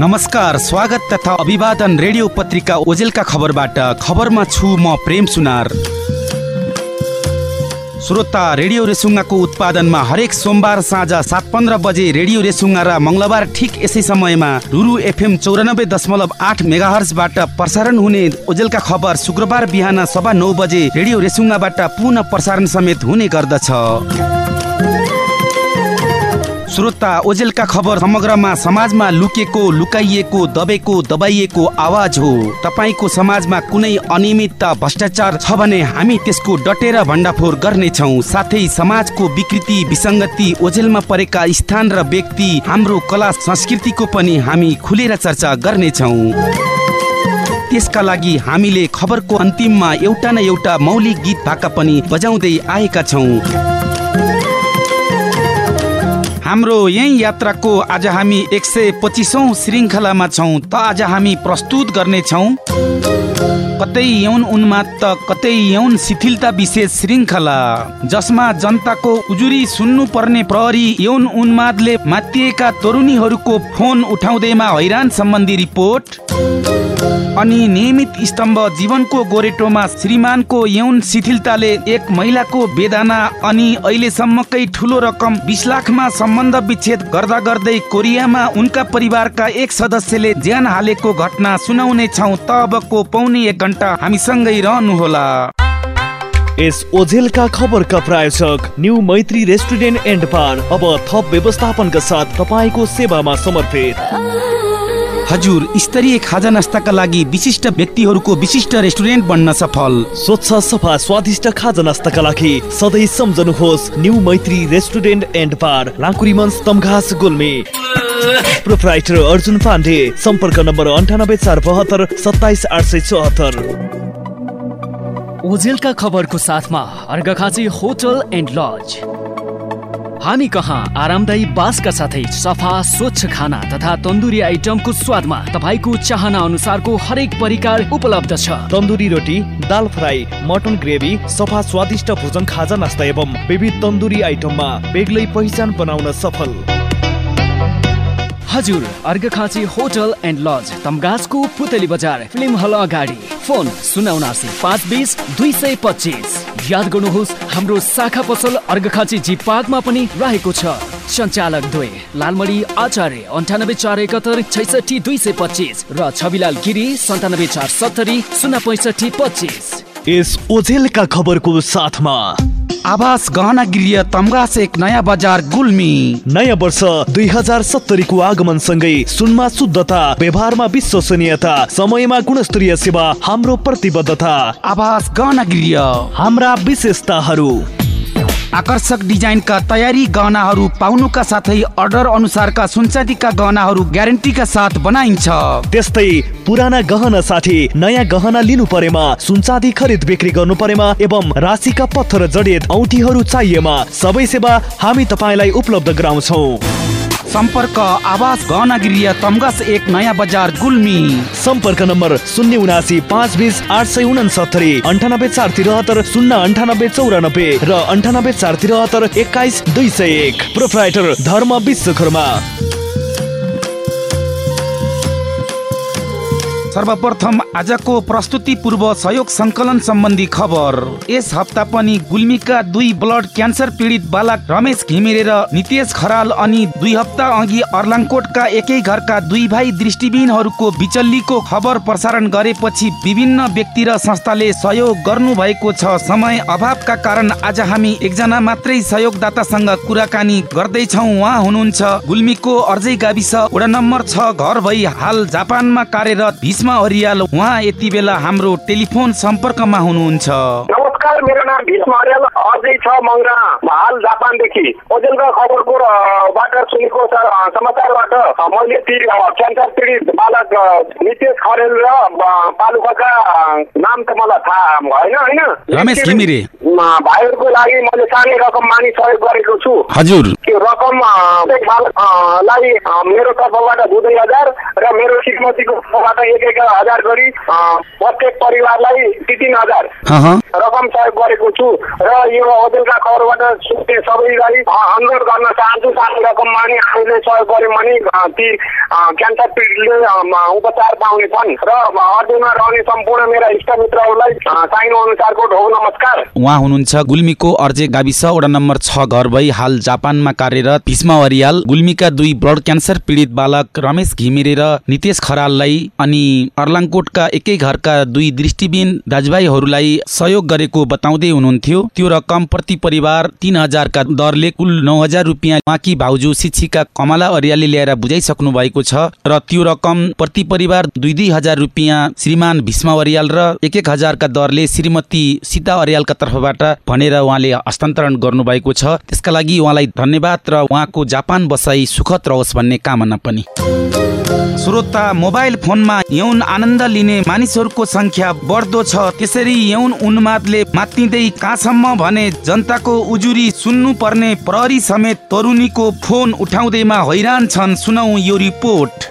नमस्कार स्वागत तथा अभिवादन रेडियो पत्रिका ओजेलका खबरबाट। खबरमा छु म प्रेम सुनार। श्रोता रेडियो रेसुङ्गाको उत्पादनमा हरेक सोमबार साँझ सात पन्ध्र बजे रेडियो रेसुङ्गा र मङ्गलबार ठिक यसै समयमा रुरु एफएम चौरानब्बे दशमलव आठ मेगाहर्सबाट प्रसारण हुने ओजेलका खबर शुक्रबार बिहान सभा नौ बजे रेडियो रेसुङ्गाबाट पुनः प्रसारण समेत हुने गर्दछ। श्रोता ओजेलका खबर समग्रमा समाजमा लुकेको लुकाइएको दबेको दबाइएको आवाज हो। तपाईँको समाजमा कुनै अनियमितता भ्रष्टाचार छ भने हामी त्यसको डटेर भण्डाफोर गर्नेछौँ। साथै समाजको विकृति विसङ्गति ओझेलमा परेका स्थान र व्यक्ति हाम्रो कला संस्कृतिको पनि हामी खुलेर चर्चा गर्नेछौँ। त्यसका लागि हामीले खबरको अन्तिममा एउटा न एउटा मौलिक गीत भाका पनि बजाउँदै आएका छौँ। हाम्रो यही यात्राको आज हामी एक सय पच्चिसौँ श्रृङ्खलामा छौँ। त आज हामी प्रस्तुत गर्नेछौँ कतै यौन उन्माद त कतै यौन शिथिलता विशेष श्रृङ्खला जसमा जनताको उजुरी सुन्नु पर्ने प्रहरी यौन उन्मादले मातिएका तरुणीहरूको फोन उठाउँदैमा हैरान सम्बन्धी रिपोर्ट। अनि नियमित स्तम्भ जीवनको गोरेटोमा श्रीमानको यौन शिथिलताले एक महिलाको वेदना अनि अहिलेसम्मकै ठुलो रकम बिस लाखमा सम्बन्ध विच्छेद गर्दा गर्दै कोरियामा उनका परिवारका एक सदस्यले ज्यान हालेको घटना सुनाउने छौ त अबको पौने एक घन्टा हामीसँगै रहनुहोला। यस ओझेलका खबरका प्रायोजक new Maitri restaurant and bar. अब थप व्यवस्थापनका साथ तपाईँको सेवामा समर्पित। हजुर स्तरीय खाजा नास्ताका लागि विशिष्ट व्यक्तिहरूको विशिष्ट रेस्टुरेन्ट बन्न सफल। स्वच्छ सफा स्वादिष्ट खाजा नास्ताका लागि सधैँ सम्झनुहोस् new Maitri restaurant and bar लाकुरीमन्स Tamghas Gulmi. Proprietor Arjun Pandey सम्पर्क नम्बर अन्ठानब्बे चार बहत्तर सत्ताइस आठ सय चौहत्तर। ओजेलका खबरको साथमा अर्घखाँची होटल एन्ड लज। हामी कहाँ? आरामदायी बासका साथै सफा स्वच्छ खाना तथा तन्दुरी आइटमको स्वादमा तपाईँको चाहना अनुसारको हरेक परिकार उपलब्ध छ। तन्दुरी रोटी दाल फ्राई मटन ग्रेभी सफा स्वादिष्ट भोजन खाजा नास्ता एवं विविध तन्दुरी आइटममा बेग्लै पहिचान बनाउन सफल। हजुर अर्घखाँची होटल एन्ड लज तमगासको पुतली बजार फिल्म हल अगाडि। फोन शून्य उनासी पाँच बिस दुई सय पच्चिस। याद गर्नुहोस् हाम्रो शाखा पसल अर्घखाँची जी पार्कमा पनि रहेको छ। सञ्चालक द्वे लालमणी आचार्य अन्ठानब्बे चार एकहत्तर छैसठी दुई सय पच्चिस र छविलाल गिरी सन्तानब्बे चार सत्तरी शून्य पैँसठी पच्चिस। यस ओझेलका खबरको साथमा आवास गहना गृह तमगास एक नयाँ बजार गुल्मी। नयाँ वर्ष दुई हजार सत्तरीको सँगै सुनमा शुद्धता व्यवहारमा विश्वसनीयता समयमा गुणस्तरीय सेवा हाम्रो प्रतिबद्धता। आवास गहना गृह। हाम्रा विशेषताहरू। आकर्षक डिजाइनका तयारी गहनाहरू पाउनुका साथै अर्डर अनुसारका सुनचाँदीका गहनाहरू ग्यारेन्टीका साथ बनाइन्छ। त्यस्तै पुराना गहना साथी नयाँ गहना लिनु परेमा सुनचाँदी खरिद बिक्री गर्नु परेमा एवं राशिका पत्थर जडित औठीहरू चाहिएमा सबै सेवा हामी तपाईँलाई उपलब्ध गराउँछौ। सम्पर्क आवास गहना गृह तमगस एक नयाँ बजार गुल्मी। सम्पर्क नम्बर शून्य उनासी पाँच बिस आठ सय उनासत्तरी अन्ठानब्बे चार त्रिहत्तर शून्य अन्ठानब्बे चौरानब्बे र अन्ठानब्बे चार त्रिहत्तर एक्काइस दुई सय एक। प्रोप्राइटर धर्म विश्वकर्मा। सर्वप्रथम आजको प्रस्तुति पूर्व सहयोग सङ्कलन सम्बन्धी खबर। यस हप्ता पनि गुल्मीका दुई ब्लड क्यान्सर पीडित बालक रमेश घिमिरे र नितेश खराल अनि दुई हप्ता अघि अर्लाङकोटका एकै घरका दुई भाइ दृष्टिबिनहरूको बिचल्लीको खबर प्रसारण गरेपछि विभिन्न व्यक्ति र संस्थाले सहयोग गर्नु भएको छ। समय अभावका कारण आज हामी एकजना मात्रै सहयोगदातासँग कुराकानी गर्दैछौ। उहाँ हुनुहुन्छ गुल्मीको अर्जै गाविस। वडा नम्बर छ घर भई हाल जापानमा कार्यरत भीष्म अरियाल उहाँ यति बेला हाम्रो टेलिफोन सम्पर्कमा हुनुहुन्छ। नमस्कार मेरो नाम भीष्म अरियाल अझै छ मङ्गा हाल जापानदेखि। ओजेलका खबरको बाट सुनेको समाचारबाट। मैले ती क्यान्सर पीडित बालक नितेश खरेल र पालुखाका नाम त मलाई थाहा भएन होइन? रमेश घिमिरे। भाइहरूको लागि मैले सानै रकम मानि सहयोग गरेको छु। हजुर। त्यो रकम बालकलाई मेरो तर्फबाट दुई हजार र मेरो श्रीमतीको तर्फबाट एक एक हजार गरी प्रत्येक परिवारलाई तिन हजार। रकम सहयोग गरेको छु र यो ओजेलका खबरबाट सुन्ने सबैलाई अनुरोध गर्न चाहन्छु सानो रकममा नि हामीले सहयोग गऱ्यौँ भने ती क्यान्सर पीडितले उपचार पाउनेछन् र अर्जुनमा रहने सम्पूर्ण मेरा इष्टमित्रहरूलाई चाहिनु अनुसारको ढोग नमस्कार। उहाँ हुनुहुन्छ गुल्मीको अर्जे गाविस वडा नम्बर छ घर भई हाल जापानमा कार्यरत भीष्म अरियाल गुल्मीका दुई ब्लड क्यान्सर पीडित बालक रमेश घिमिरे र नितेश खराललाई अनि अर्लाङकोटका एकै घरका दुई दृष्टिबिन दाजुभाइहरूलाई सहयोग गरेको बताउँदै हुनुहुन्थ्यो। त्यो रकम प्रति परिवार तीन हजारका दरले कुल नौ हजार रुपियाँ उहाँकी भाउजू शिक्षिका कमला अरियालले ल्याएर बुझाइसक्नु भएको छ र त्यो रकम प्रति परिवार दुई दुई हजार रुपियाँ श्रीमान भीष्म अरियाल र एक एक हजारका दरले श्रीमती सीता अरियालका तर्फबाट भनेर उहाँले हस्तान्तरण गर्नुभएको छ। त्यसका लागि उहाँलाई धन्यवाद र उहाँको जापान बसाई सुखद रहोस् भन्ने कामना पनि। श्रोता मोबाइल फोनमा यौन आनन्द लिने मानिसहरूको संख्या बढ्दो छ। त्यसरी यौन उन्मादले मात्तिँदै कहाँसम्म भने जनताको उजुरी सुन्नु पर्ने प्रहरी समेत तरुणीको फोन उठाउँदैमा हैरान छन् सुनौ यो रिपोर्ट।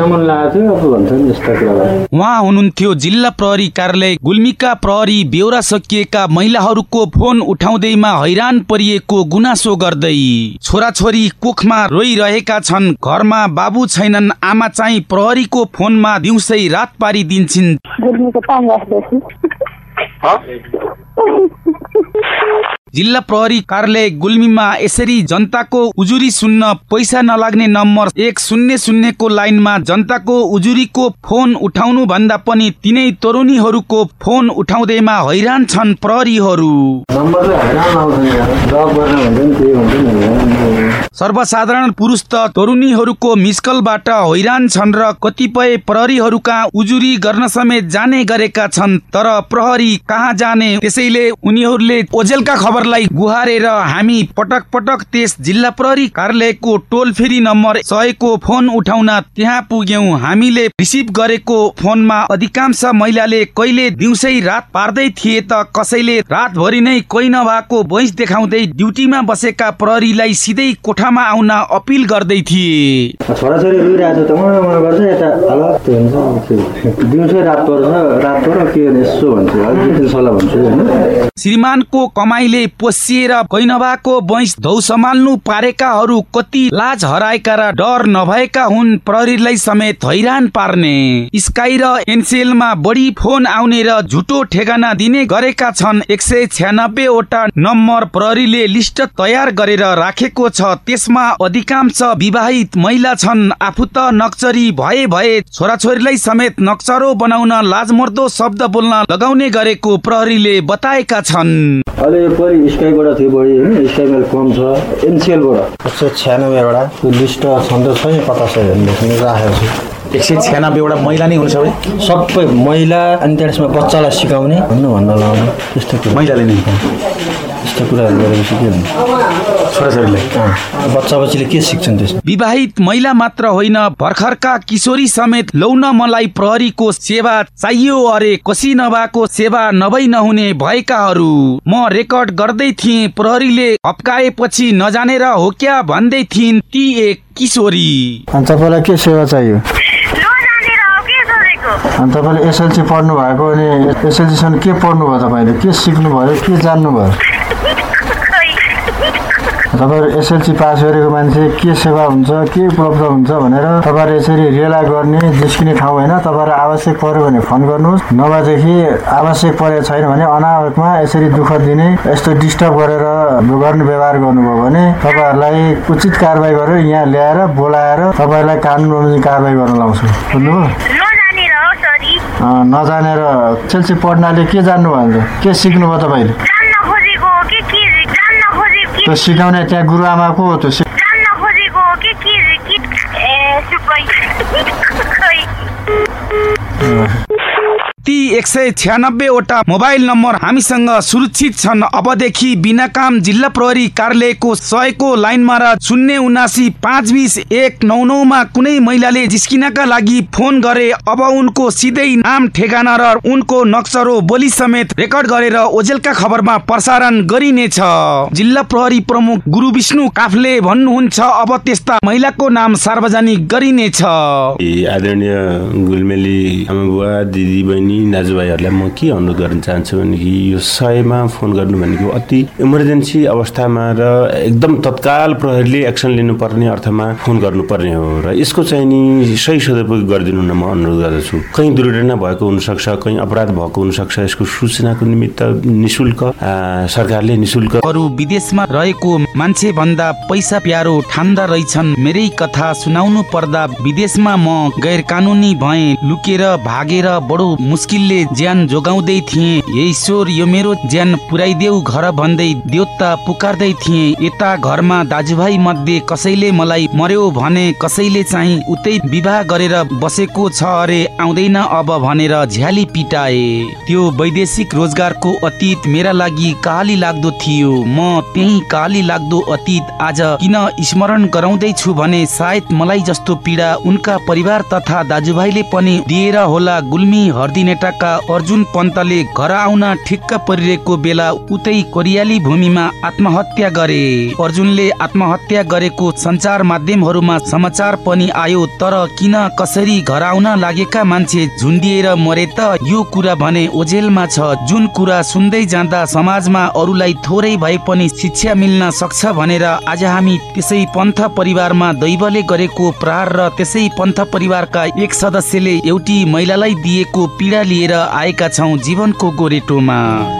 भेट्न मन लागेको थियो अब भन्छ नि यस्ता कुरालाई उहाँ हुनुहुन्थ्यो जिल्ला प्रहरी कार्यालय गुल्मीका प्रहरी बेहोरा सकिएका महिलाहरूको फोन उठाउँदैमा हैरान परिएको गुनासो गर्दै। छोराछोरी कोखमा रोइरहेका छन् घरमा बाबु छैनन् आमा चाहिँ प्रहरीको फोनमा दिउँसै रात पारिदिन्छन्। जिल्ला प्रहरी कार्यालय गुल्मीमा यसरी जनताको उजुरी सुन्न पैसा नलाग्ने नम्बर एक शून्य शून्यको लाइनमा जनताको उजुरीको फोन उठाउनु भन्दा पनि तिनै तरुणीहरूको फोन उठाउँदैमा हैरान छन् प्रहरीहरू। सर्वसाधारण पुरुष त तरुणीहरूको मिसकलबाट हैरान छन् र कतिपय प्रहरीहरूका उजुरी गर्न समेत जाने गरेका छन् तर प्रहरी कहाँ जाने त्यसैले उनीहरूले ओजेलका खबरलाई गुहारेर हामी पटक पटक त्यस जिल्ला प्रहरी कार्यालयको टोल फ्री नम्बर सयको फोन उठाउन त्यहाँ पुग्यौं। हामीले रिसिभ गरेको फोनमा अधिकांश महिलाले कहिले दिउँसै रात पार्दै थिए त कसैले रातभरि नै कोही नभएको भैँस देखाउँदै ड्युटीमा बसेका प्रहरीलाई सिधै कोठामा आउन अपिल गर्दै थिए। श्रीमानको कमाइले पोसिएर कोही नभएको भैँस धौ सम्हाल्नु पारेकाहरू कति लाज हराएका र डर नभएका हुन् प्रहरीलाई समेत हैरान पार्ने। स्काई र एनसेलमा बढी फोन आउने र झुटो ठेगाना दिने गरेका छन्। एक सय छ्यानब्बेवटा नम्बर प्रहरीले लिस्ट तयार गरेर राखेको छ। त्यसमा अधिकांश विवाहित महिला छन्। आफू त नक्चरी भए भए छोराछोरीलाई समेत नक्चरो बनाउन लाजमर्दो शब्द बोल्न लगाउने गरेको प्रहरीले बताएका छन्। अहिले यो परि स्काईबाट थियो बढी होइन? स्काई मेरो कम छ। एनसिएलबाट। एक सय छ्यानब्बेवटा त्यो लिस्ट छन् त छैन कता छ हेर्नु राखेको छु। एक सय छ्यानब्बेवटा महिला नै हुन् सबै सबै महिला अनि त्यसमा बच्चालाई सिकाउने। भन्नु भन्न लाउने। त्यस्तो कुरा। महिलाले नै। त्यस्तो कुराहरू गरेपछि के हुन्छ? छोराछोरीलाई। बच्चा बच्चीले के सिक्छन् त्यसमा? विवाहित महिला मात्र होइन भर्खरका किशोरी समेत लौन मलाई प्रहरीको सेवा चाहियो अरे कसी नभएको सेवा नभई नहुने भएकाहरू। म रेकर्ड गर्दै थिएँ प्रहरीले हप्काएपछि नजानेर हो क्या भन्दै थिइन् ती एक किशोरी। तपाईँलाई के सेवा चाहियो नजानेर हो के सोधेको अनि तपाईँले एसएलसी पढ्नु भएको अनि एसएलसीसम्म के पढ्नु भयो तपाईँले? के सिक्नु भयो के जान्नु भयो खै तपाईँहरू एसएलसी पास गरेको मान्छे के सेवा हुन्छ के उपलब्ध हुन्छ भनेर तपाईँहरू यसरी रेला गर्ने जिस्किने ठाउँ होइन तपाईँहरू आवश्यक पऱ्यो भने फोन गर्नुहोस्। नभएदेखि आवश्यक परेको छैन भने अनावश्यकमा यसरी दुःख दिने यस्तो डिस्टर्ब गरेर गर्ने व्यवहार गर्नुभयो भने तपाईँहरूलाई उचित कारवाही गरेर यहाँ ल्याएर बोलाएर तपाईँहरूलाई कानुन कारवाही गर्न लाउँछु। बुझ्नुभयो? नजानेर एसएलसी पढ्नाले के जान्नुभयो? सिक्नुभयो तपाईँले? जान्न हो कि के जान्न खोजेको त्यो सिकाउने त्यहाँ गुरुआमा को हो त्यो सि- जान्न खोजेको हो कि के के ए सुकै खै ती एक सय छ्यानब्बेवटा मोबाइल नम्बर हामीसँग सुरक्षित छन्। अबदेखि बिना काम जिल्ला प्रहरी कार्यालयको सयको लाइनमा र शून्य उनासी पाँच बिस एक नौ नौमा कुनै महिलाले जिस्किनका लागि फोन गरे अब उनको सिधै नाम ठेगाना र उनको नक्सरो बोली समेत रेकर्ड गरेर ओजेलका खबरमा प्रसारण गरिनेछ। जिल्ला प्रहरी प्रमुख गुरु विष्णु काफले भन्नुहुन्छ अब त्यस्ता महिलाको नाम सार्वजनिक गरिनेछ। आदरणीय गुलमेली आमा बुवा दिदी बहिनी दाजुभाइहरूलाई म के अनुरोध गर्न चाहन्छु भनेदेखि यो सयमा फोन गर्नु भनेको अति इमर्जेन्सी अवस्थामा र एकदम तत्काल प्रहरीले एक्सन लिनुपर्ने अर्थमा फोन गर्नुपर्ने हो र यसको चाहिँ नि सही सदुपयोग गरिदिनु न म अनुरोध गर्दछु। कहीँ दुर्घटना भएको हुनसक्छ कहीँ अपराध भएको हुनसक्छ यसको सूचनाको निमित्त निशुल्क सरकारले निशुल्क अरू विदेशमा रहेको मान्छे भन्दा पैसा प्यारो ठान्दा रहेछन्। मेरै कथा सुनाउनु पर्दा विदेशमा म गैर कानुनी भए लुकेर भागेर बडो मुस्किलले ज्यान जोगाउँदै थिएँ। ईश्वर यो मेरो ज्यान पुर्याइदेऊ घर भन्दै देवता पुकार्दै थिएँ। यता घरमा दाजुभाइ मध्ये कसैले मलाई मर्यो भने कसैले चाहिँ उतै विवाह गरेर बसेको छ अरे आउँदैन अब भनेर झ्याली पिटाए। त्यो वैदेशिक रोजगारको अतीत मेरा लागि काली लाग्दो थियो। म त्यही काली लाग्दो अतीत आज किन स्मरण गराउँदैछु भने सायद मलाई जस्तो पीडा उनका परिवार तथा दाजुभाइले पनि दिएर होला गुल्मी हर्दिनेटाका अर्जुन पन्तले घर आउन ठिक्क परिरहेको बेला उतै कोरियाली भूमिमा आत्महत्या गरे। अर्जुनले आत्महत्या गरेको सञ्चार माध्यमहरूमा समाचार पनि आयो तर किन कसरी घर आउन लागेका मान्छे झुन्डिएर मरे त? यो कुरा भने ओझेलमा छ। जुन कुरा सुन्दै जाँदा समाजमा अरूलाई थोरै भए पनि शिक्षा मिल्न सक्छ भनेर आज हामी त्यसै पन्थ परिवारमा दैवले गरेको प्रहार र त्यसै पन्थ परिवारका एक सदस्यले एउटी महिलालाई दिएको पीडा लिएर आएका छौँ जीवनको गोरेटोमा।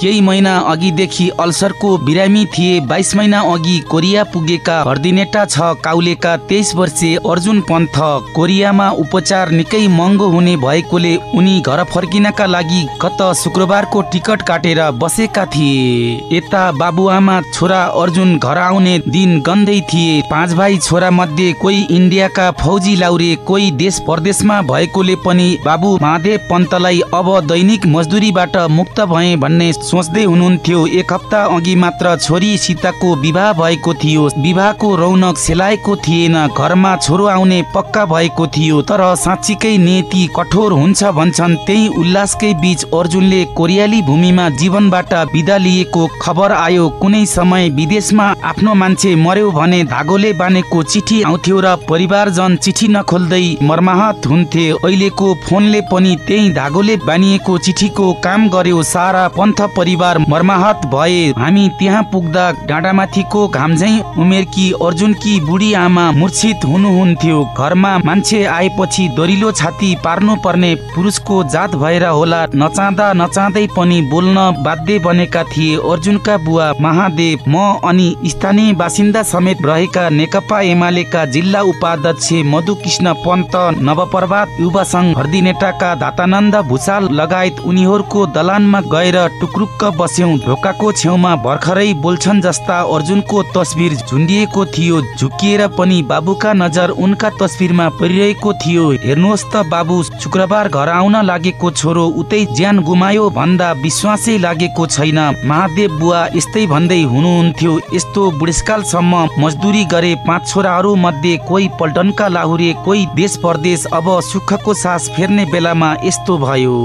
केही महिना अघिदेखि अल्सरको बिरामी थिए। बाइस महिना अघि कोरिया पुगेका हर्दिनेटा छ काउलेका तेइस वर्षीय अर्जुन पन्थ। कोरियामा उपचार निकै महँगो हुने भएकोले उनी घर फर्किनका लागि गत शुक्रबारको टिकट काटेर बसेका थिए। यता बाबुआमा छोरा अर्जुन घर आउने दिन गन्दै थिए। पाँच भाइ छोरा मध्ये कोही इन्डियाका फौजी लाउरे कोही देश परदेशमा भएकोले पनि बाबु महादेव पन्तलाई अब दैनिक मजदुरीबाट मुक्त भए भन्ने सोच्दै हुनुहुन्थ्यो एक हप्ता अघि मात्र छोरी सीताको विवाह भएको थियो। विवाहको रौनक सेलाएको थिएन घरमा छोरो आउने पक्का भएको थियो तर साँच्चीकै नियति कठोर हुन्छ भन्छन्। त्यही उल्लासकै बीच अर्जुनले कोरियाली भूमिमा जीवनबाट बिदा लिएको खबर आयो। कुनै समय विदेशमा आफ्नो मान्छे मर्यो भने धागोले बानेको चिठी आउँथ्यो र परिवारजन चिठी नखोल्दै मर्माहत हुन्थे। अहिलेको फोनले पनि त्यही धागोले बानिएको चिठीको काम गर्यो। सारा पन्थ परिवार मर्माहत भए। हामी त्यहाँ पुग्दा डाँडामाथिको घामझै उमेरकी अर्जुनकी बुढी आमा मूर्छित हुनुहुन्थ्यो। घरमा मान्छे आएपछि दोरिलो छाती पार्नु पर्ने पुरुषको जात भएर होला। नचाहँदा नचाहँदै पनि बोल्न बाध्य बनेका थिए अर्जुनका बुवा महादेव। म अनि स्थानीय बासिन्दा समेत रहेका नेकपा एमालेका जिल्ला उपाध्यक्ष मधुकृष्ण पन्त नवप्रभात युवा सङ्घ हर्दिनेटाका दातानन्द भूषाल लगायत उनीहरूको दलानमा गएर टुक्रुक्क बस्यौं। ढोकाको छेउमा भर्खरै बोल्छन् जस्ता अर्जुनको तस्बिर झुन्डिएको थियो। झुकिएर पनि बाबुका नजर उनका तस्बिरमा परिरहेको थियो। हेर्नुहोस् त बाबु शुक्रबार घर आउन लागेको छोरो उतै ज्यान गुमायो भन्दा विश्वासै लागेको छैन। महादेव बुवा यस्तै भन्दै हुनुहुन्थ्यो। यस्तो बुढेसकालसम्म मजदुरी गरे पाँच छोराहरू मध्ये कोही पल्टनका लाहुरे कोही देश परदेश। अब सुखको सास फेर्ने बेलामा यस्तो भयो।